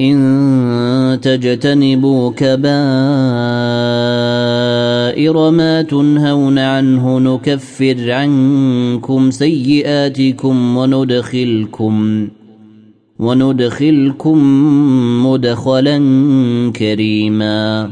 إن تجتنبوا كبائر ما تنهون عنه نكفر عنكم سيئاتكم وندخلكم وندخلكم مدخلا كريما